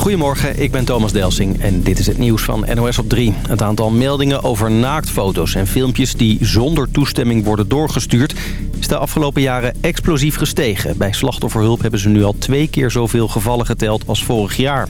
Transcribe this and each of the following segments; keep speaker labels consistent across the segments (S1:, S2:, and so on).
S1: Goedemorgen, ik ben Thomas Delsing en dit is het nieuws van NOS op 3. Het aantal meldingen over naaktfoto's en filmpjes die zonder toestemming worden doorgestuurd... is de afgelopen jaren explosief gestegen. Bij slachtofferhulp hebben ze nu al twee keer zoveel gevallen geteld als vorig jaar.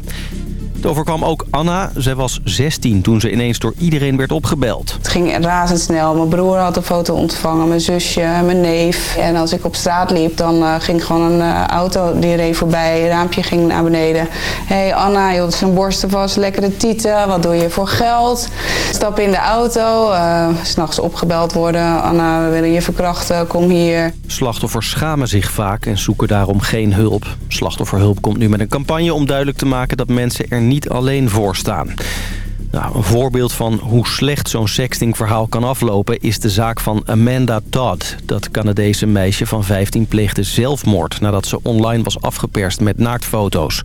S1: Het overkwam ook Anna. Zij was 16 toen ze ineens door iedereen werd opgebeld.
S2: Het ging razendsnel. Mijn broer had een foto ontvangen, mijn zusje, mijn neef. En als ik op straat liep, dan uh, ging gewoon een uh, auto die reed voorbij. Het raampje ging naar beneden. Hé hey Anna, je had zijn borsten vast, lekkere tieten. Wat doe je voor geld? Stap in de auto, uh, s'nachts opgebeld worden. Anna, we willen je verkrachten, kom hier.
S1: Slachtoffers schamen zich vaak en zoeken daarom geen hulp. Slachtofferhulp komt nu met een campagne om duidelijk te maken dat mensen er niet alleen voor staan. Nou, een voorbeeld van hoe slecht zo'n sextingverhaal kan aflopen... is de zaak van Amanda Todd. Dat Canadese meisje van 15 pleegde zelfmoord... nadat ze online was afgeperst met naaktfoto's.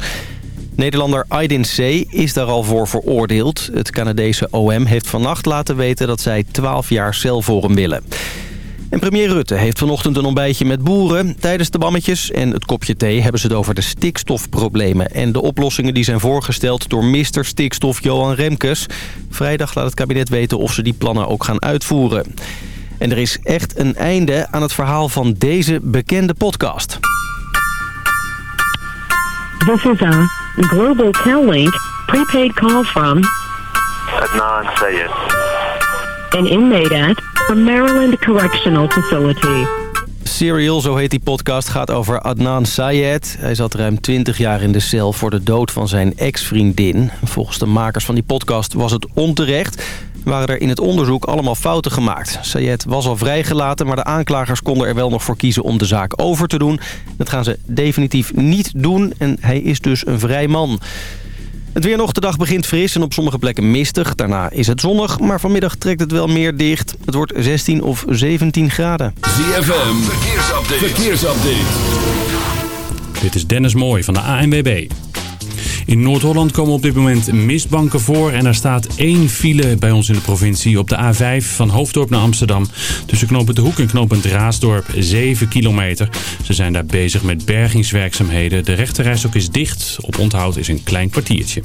S1: Nederlander Aydin C. is daar al voor veroordeeld. Het Canadese OM heeft vannacht laten weten dat zij 12 jaar cel voor hem willen. En premier Rutte heeft vanochtend een ontbijtje met boeren. Tijdens de bammetjes en het kopje thee hebben ze het over de stikstofproblemen... en de oplossingen die zijn voorgesteld door Mr. Stikstof Johan Remkes. Vrijdag laat het kabinet weten of ze die plannen ook gaan uitvoeren. En er is echt een einde aan het verhaal van deze bekende podcast.
S3: This is a Global Cal-Link prepaid call from...
S4: Adnan Sayed.
S3: An inmate at a Maryland Correctional Facility.
S1: Serial, zo heet die podcast, gaat over Adnan Sayed. Hij zat ruim 20 jaar in de cel voor de dood van zijn ex-vriendin. Volgens de makers van die podcast was het onterecht. Waren er in het onderzoek allemaal fouten gemaakt. Sayed was al vrijgelaten, maar de aanklagers konden er wel nog voor kiezen om de zaak over te doen. Dat gaan ze definitief niet doen en hij is dus een vrij man. Het weer nog, de dag begint fris en op sommige plekken mistig. Daarna is het zonnig, maar vanmiddag trekt het wel meer dicht. Het wordt 16 of 17 graden.
S5: ZFM, verkeersupdate. verkeersupdate.
S6: Dit is Dennis Mooij van de ANWB. In Noord-Holland komen op dit moment mistbanken voor en er staat één file bij ons in de provincie op de A5 van Hoofddorp naar Amsterdam. Tussen knooppunt De Hoek en knooppunt Raasdorp 7 kilometer. Ze zijn daar bezig met bergingswerkzaamheden. De rechterreis ook is dicht. Op onthoud is een klein kwartiertje.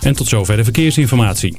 S6: En tot zover de verkeersinformatie.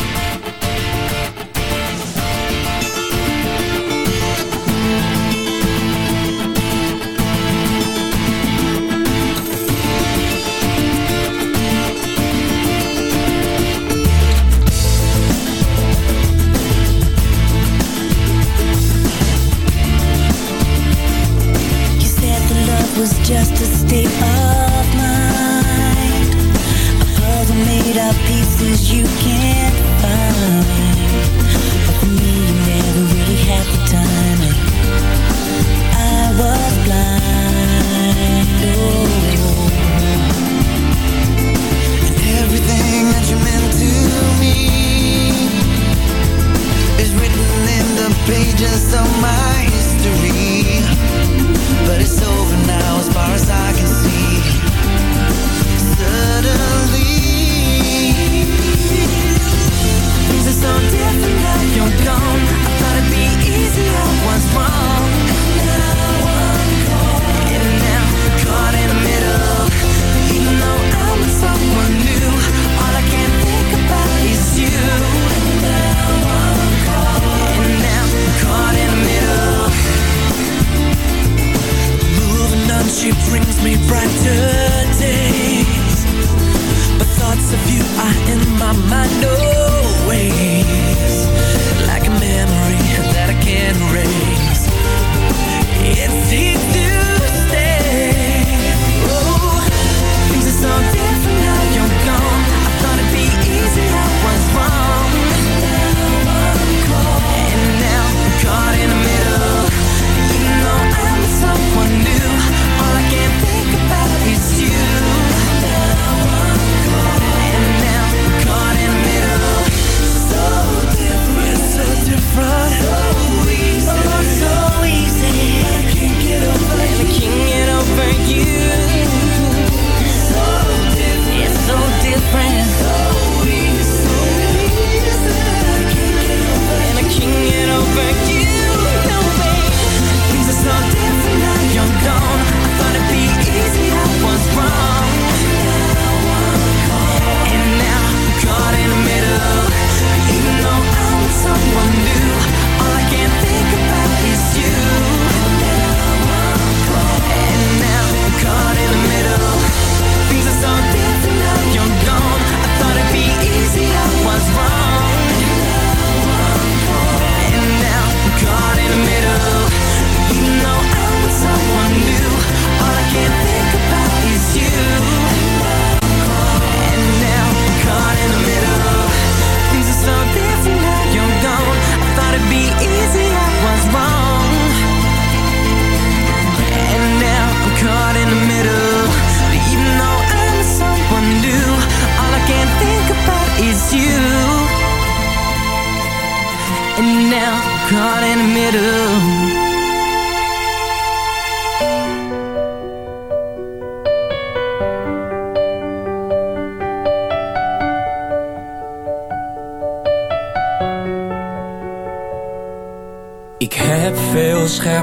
S7: Of pieces you can't find.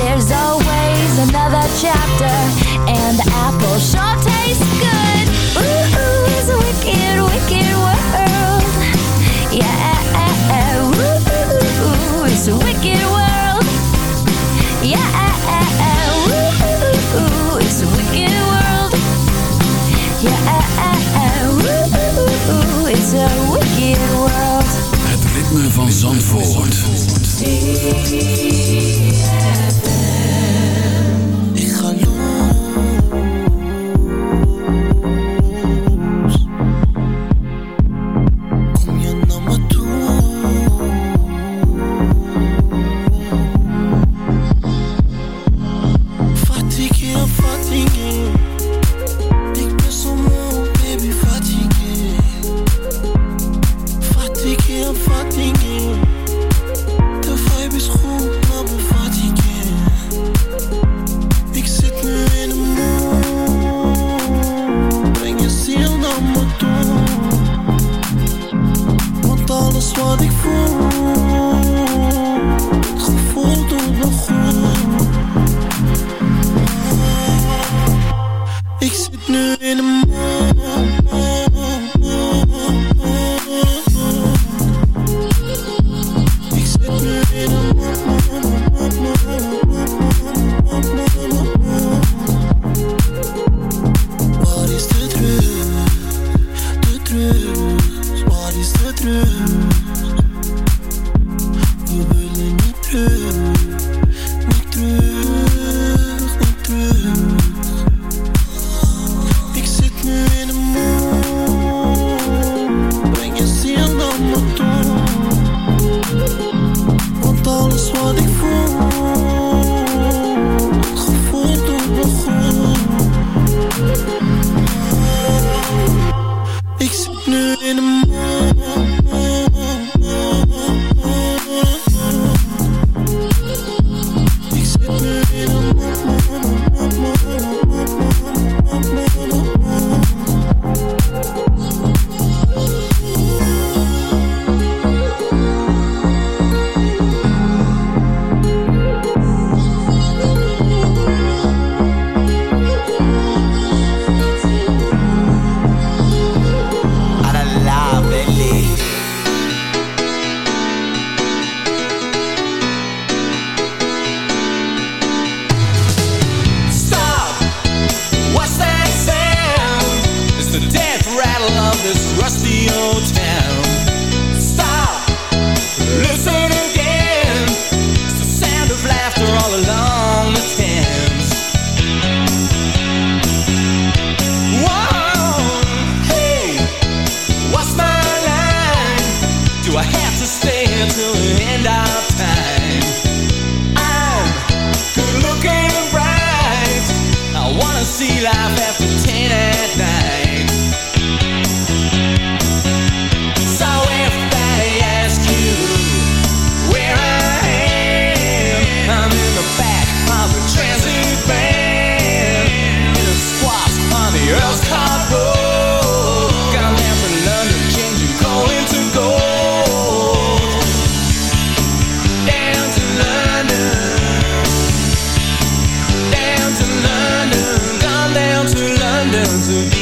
S8: there's always another chapter, and the apple sure tastes good. Ooh, ooh, it's a wicked, wicked world. Yeah, ooh, ooh, it's a wicked world. Yeah, ooh, ooh, it's a wicked world. Yeah, ooh, ooh, it's a wicked world.
S5: Het ritme van Zandvoort.
S9: Ik
S7: To. you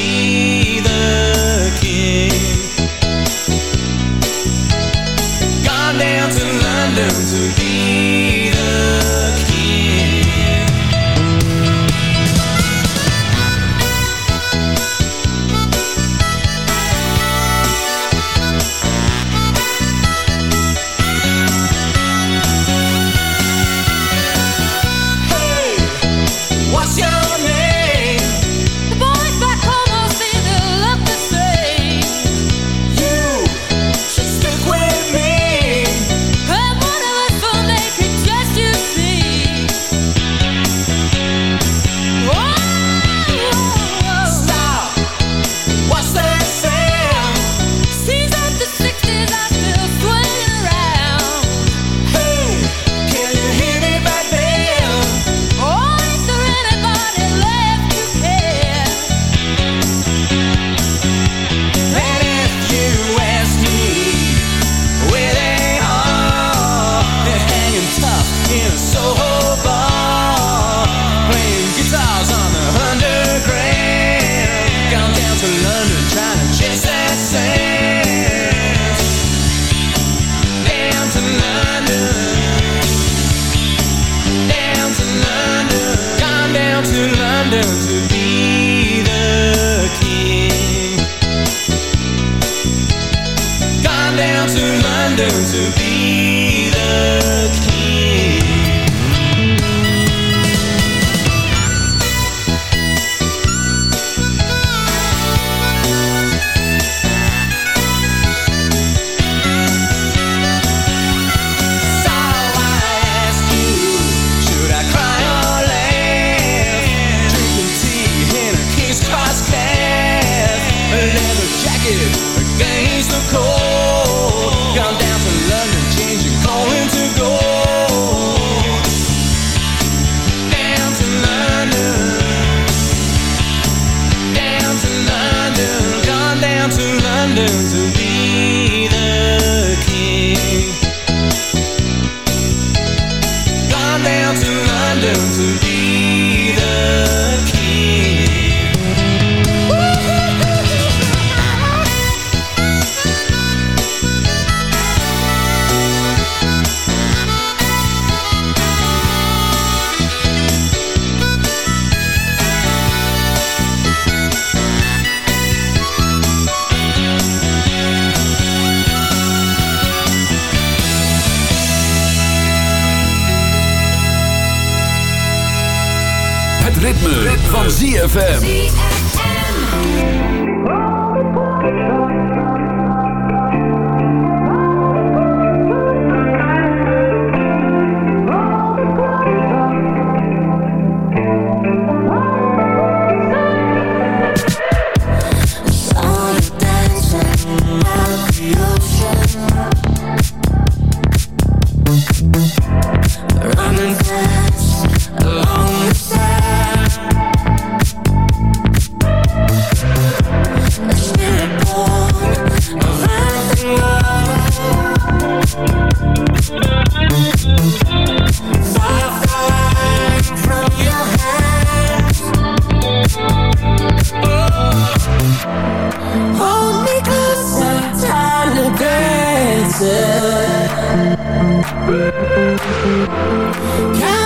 S10: Now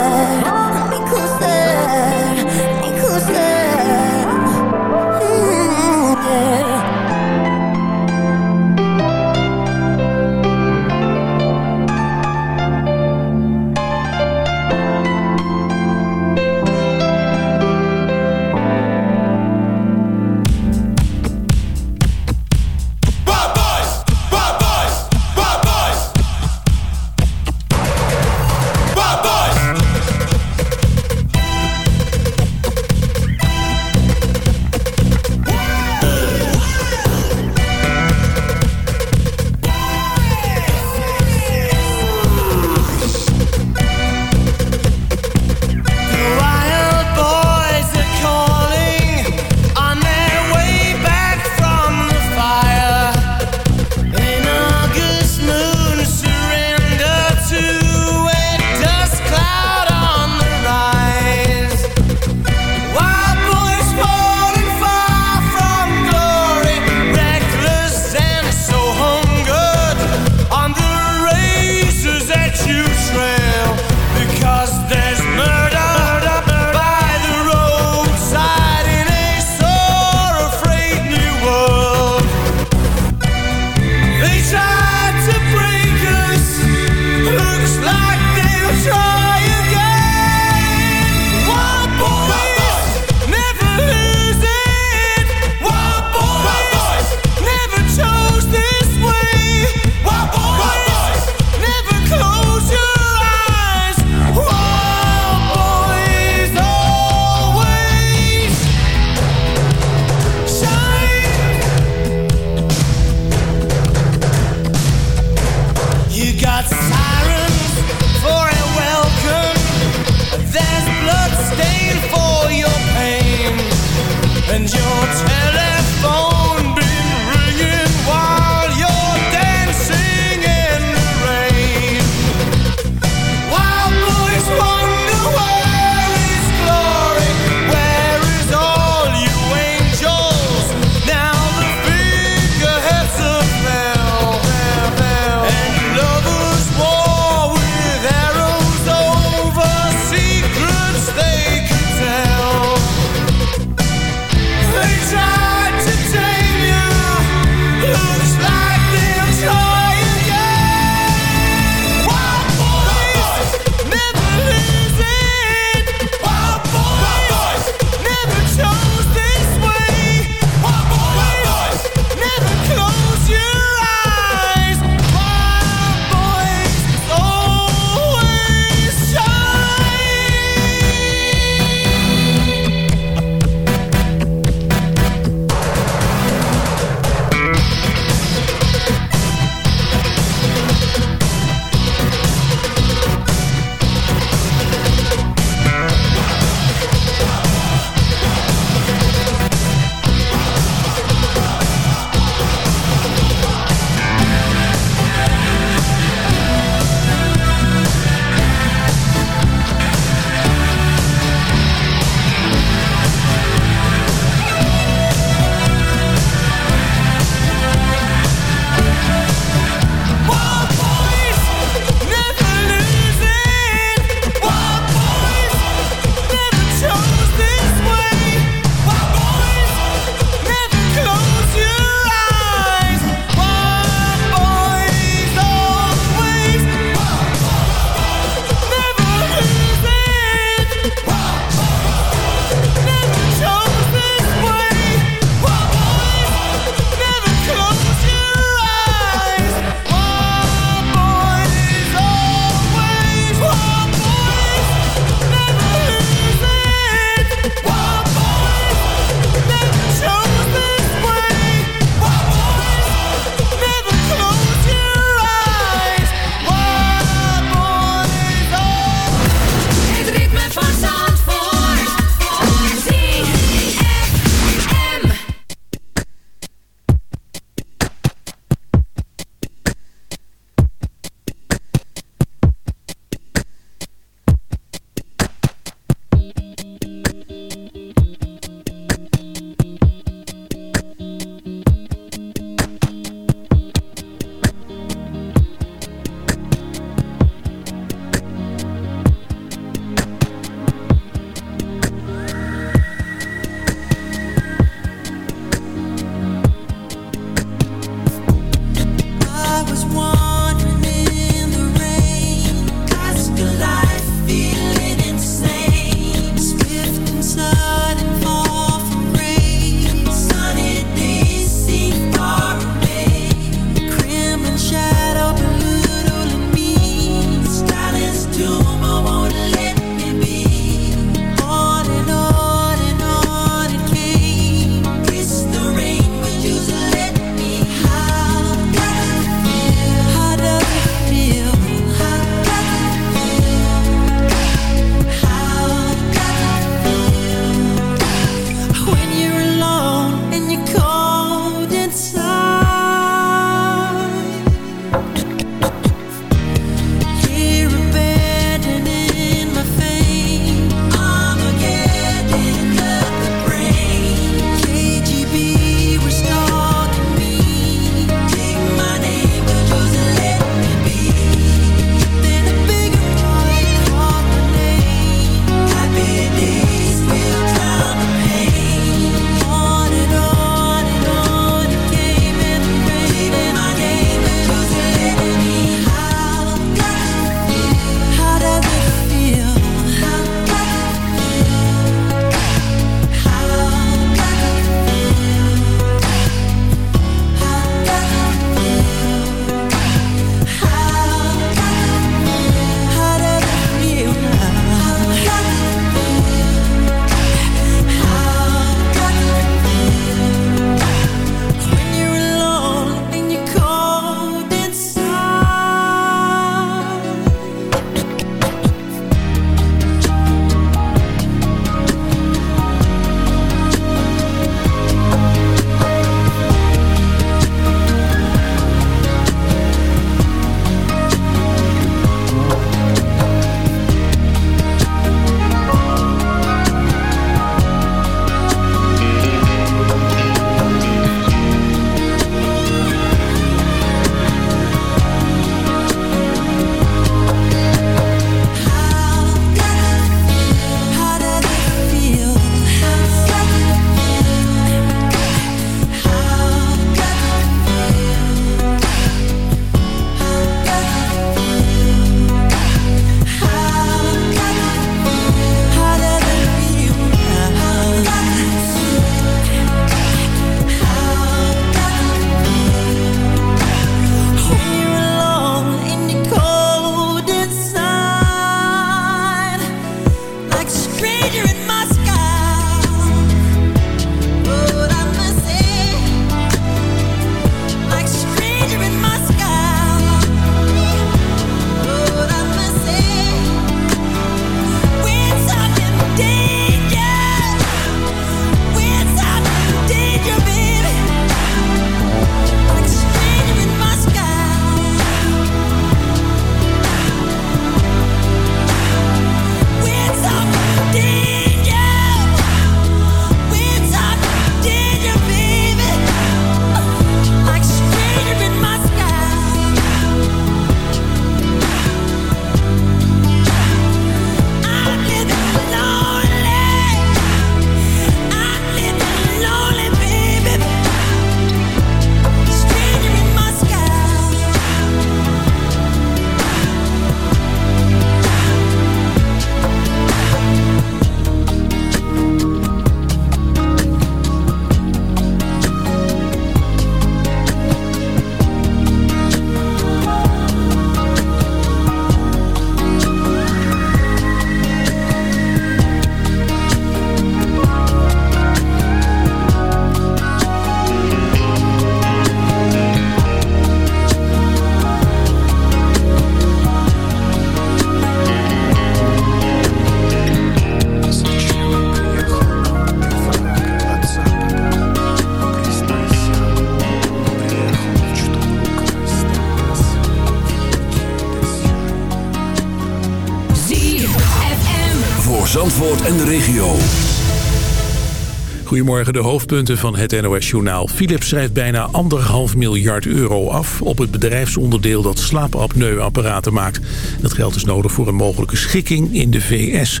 S11: Goedemorgen, de hoofdpunten van het NOS-journaal. Philips schrijft bijna anderhalf miljard euro af op het bedrijfsonderdeel dat slaapapneuapparaten maakt. Dat geld is nodig voor een mogelijke schikking in de VS.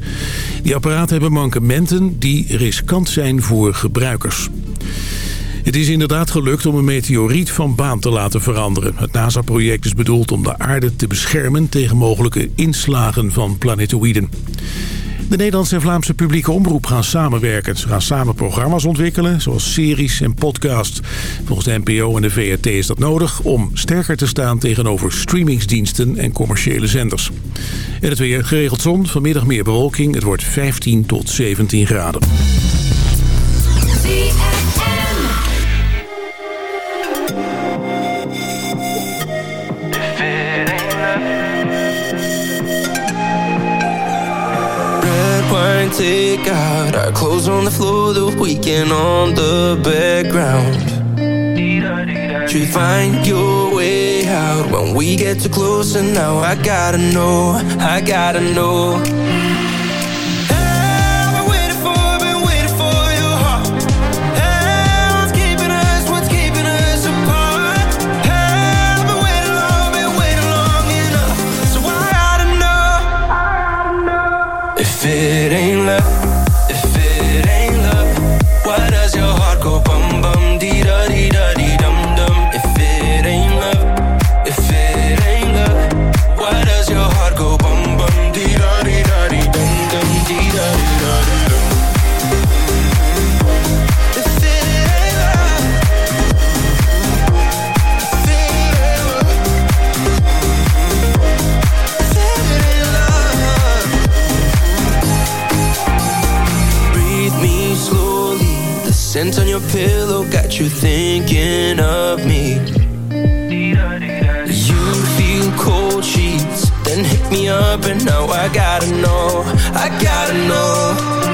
S11: Die apparaten hebben mankementen die riskant zijn voor gebruikers. Het is inderdaad gelukt om een meteoriet van baan te laten veranderen. Het NASA-project is bedoeld om de aarde te beschermen tegen mogelijke inslagen van planetoïden. De Nederlandse en Vlaamse publieke omroep gaan samenwerken. Ze gaan samen programma's ontwikkelen, zoals series en podcasts. Volgens de NPO en de VRT is dat nodig om sterker te staan tegenover streamingsdiensten en commerciële zenders. En het weer geregeld zon, vanmiddag meer bewolking. Het wordt 15 tot 17 graden.
S7: Take out. Our clothes on the floor The weekend on the background. You find your way out. When we get too close And now I gotta know I gotta know I gotta know. I gotta know.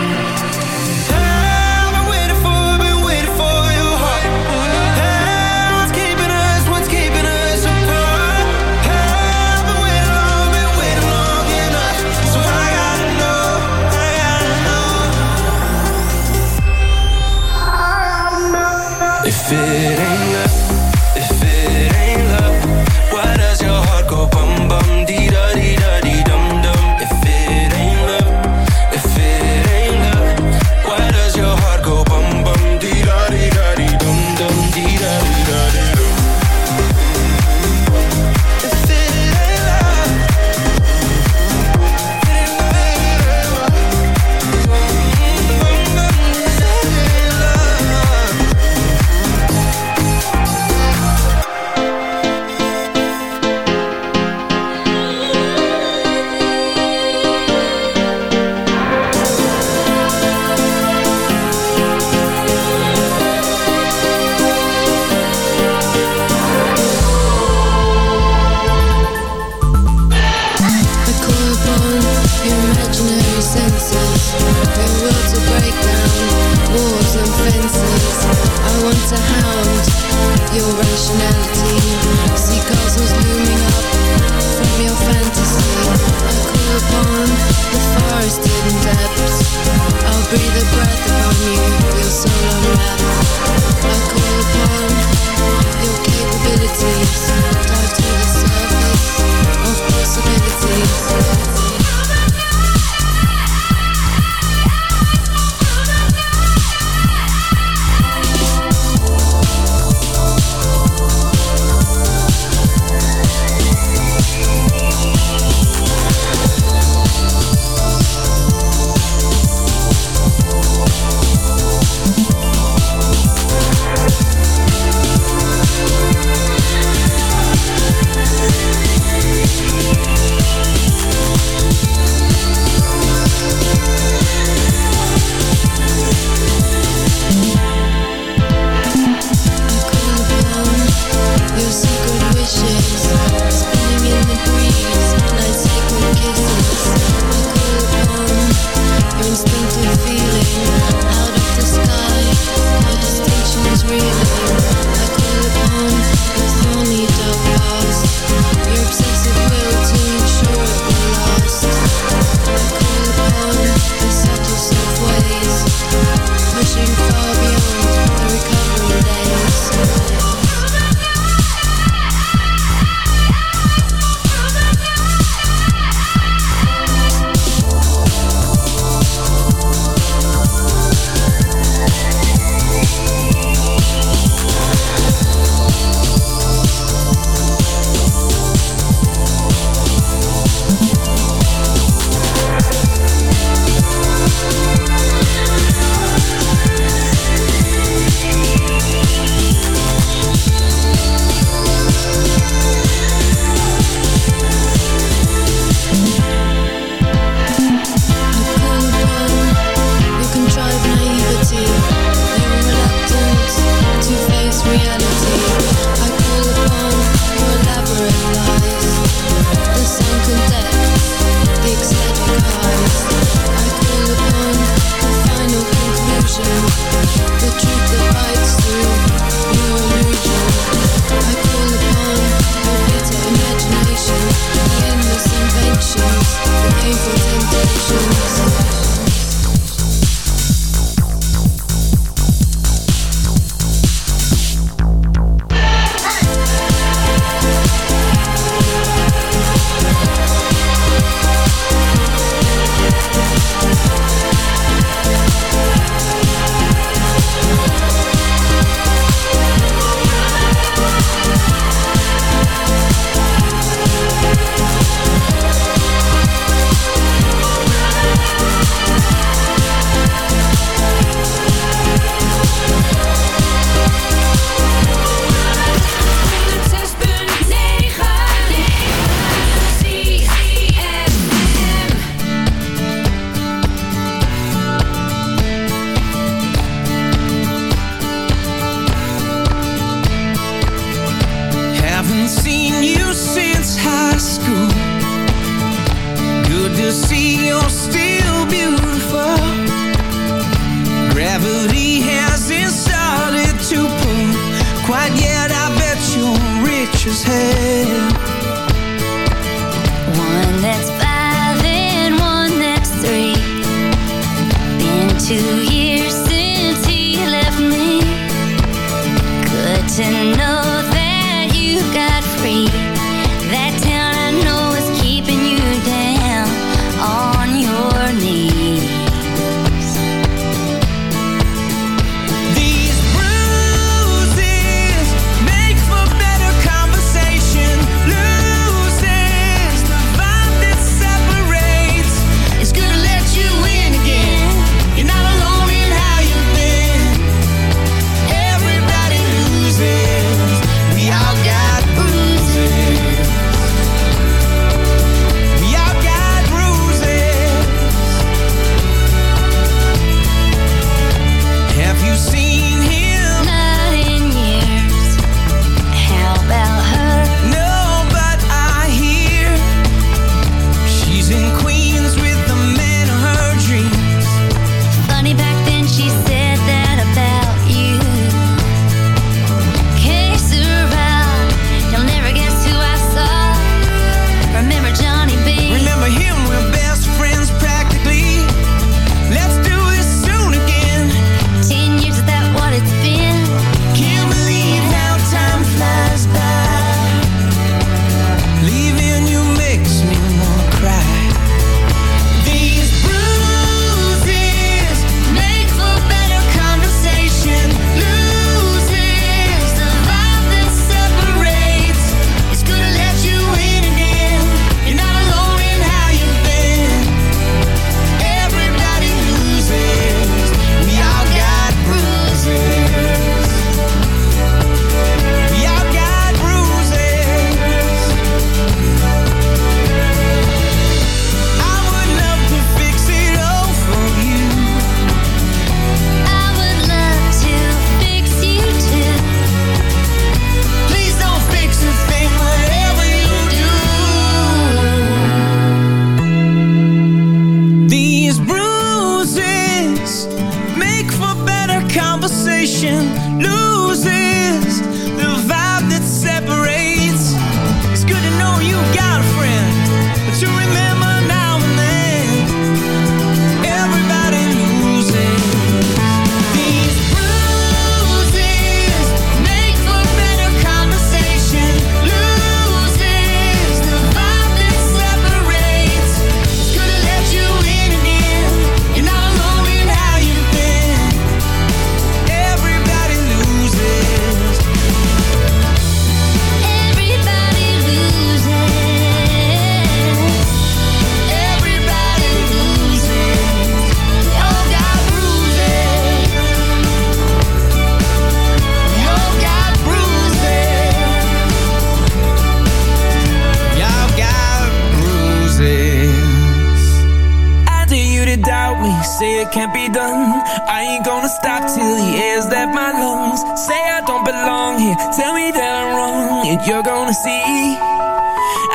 S7: I ain't gonna stop till the air's left my lungs. Say I don't belong here, tell me that I'm wrong, and you're gonna see.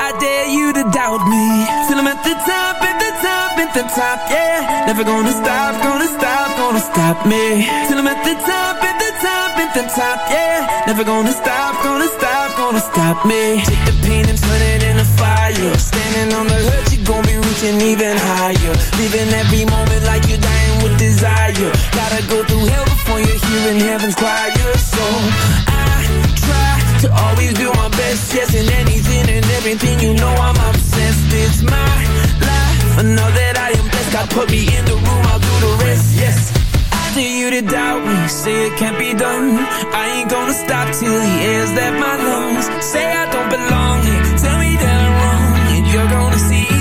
S7: I dare you to doubt me. Till I'm at the top, at the top, at the top, yeah. Never gonna stop, gonna stop, gonna stop me. Till I'm at the top, at the top, at the top, yeah. Never gonna stop, gonna stop, gonna stop me. Take the pain and turn it into fire. Standing on the hurt, you gon' be reaching even higher. Living every moment like you're dying with desire Gotta go through hell before you're hearing heaven's choir So I try to always do my best, yes, in anything and everything. You know I'm obsessed. It's my life. I know that I am blessed. God put me in the room, I'll do the rest. Yes. I dare you to doubt me, say it can't be done. I ain't gonna stop till the air's left my lungs. Say I don't belong here, tell me that I'm wrong, and you're gonna see.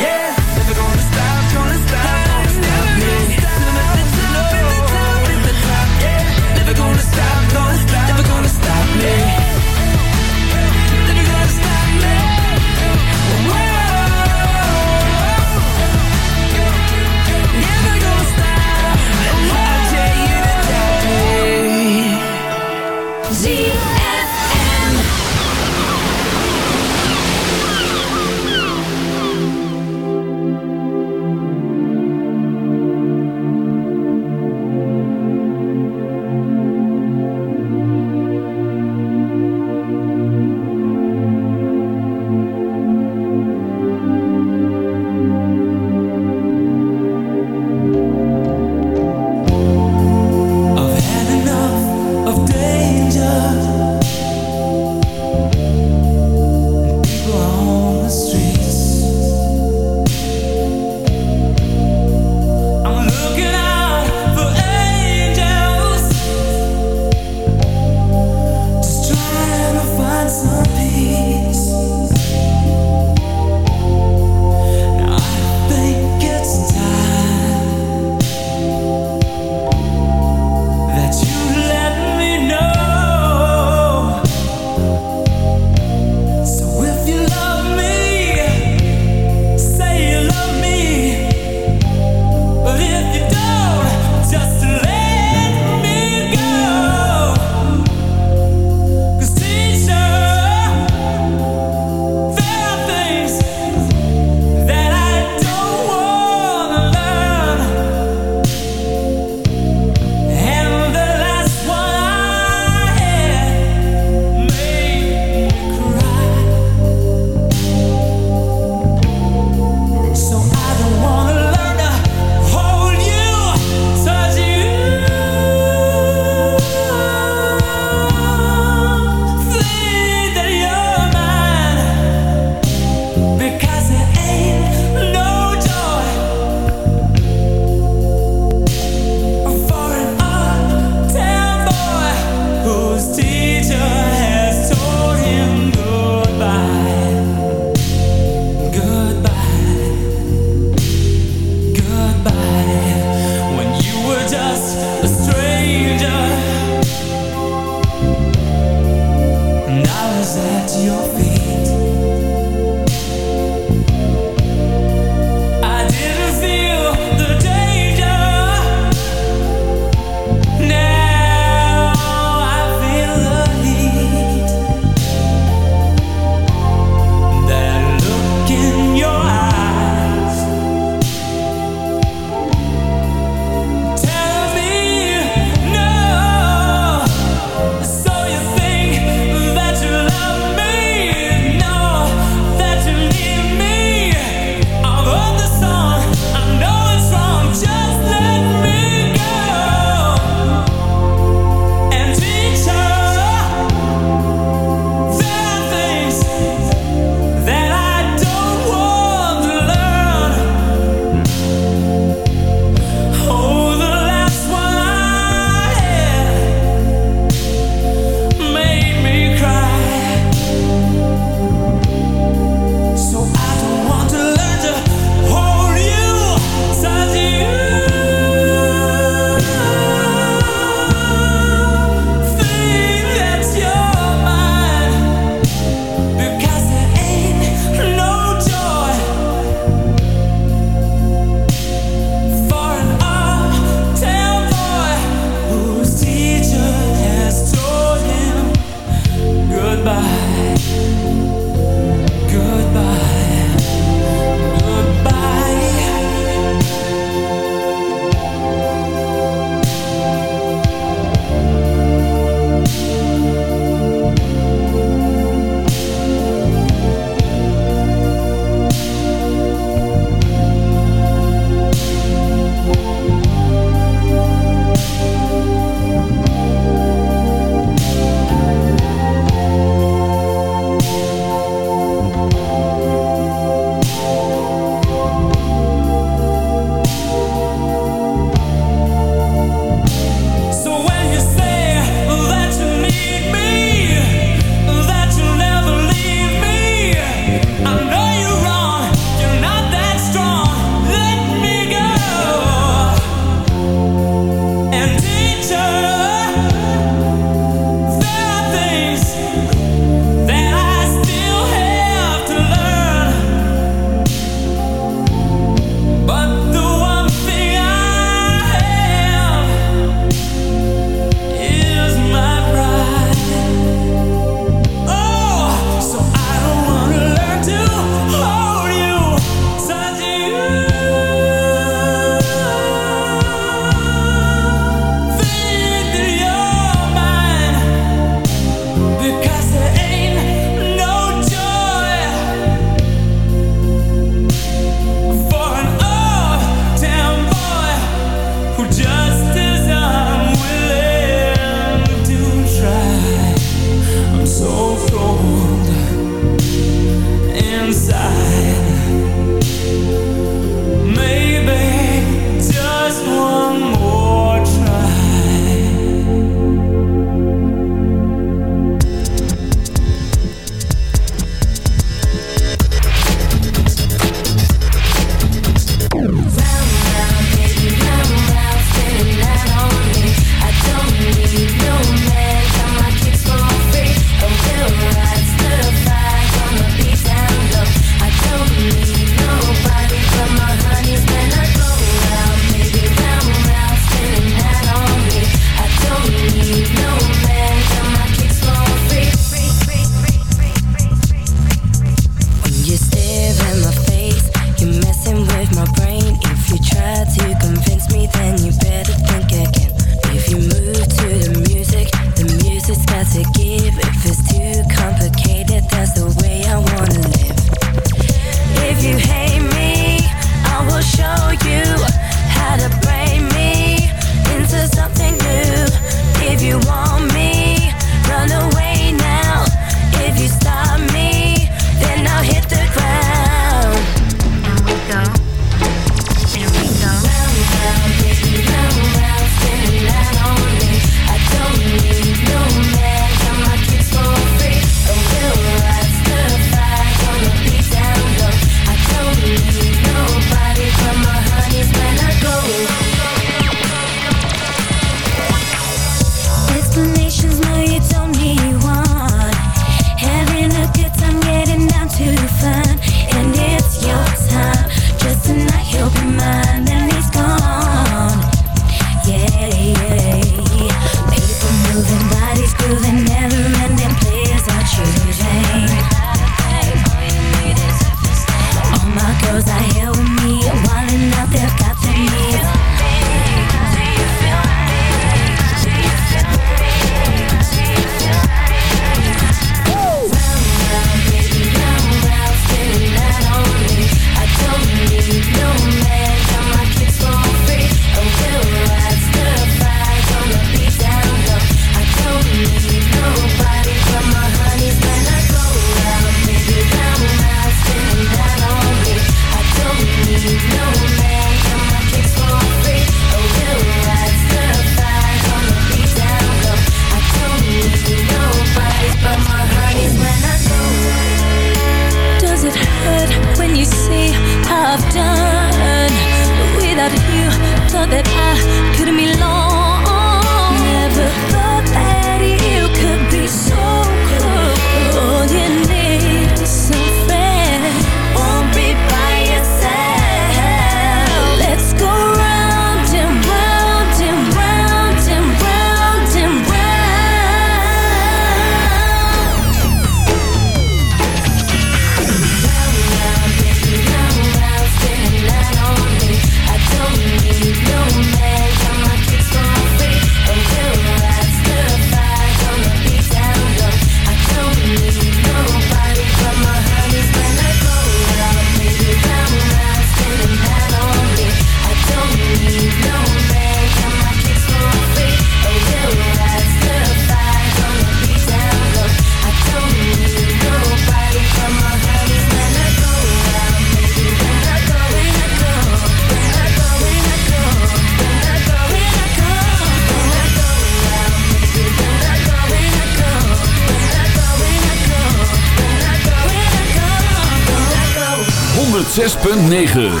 S5: 9.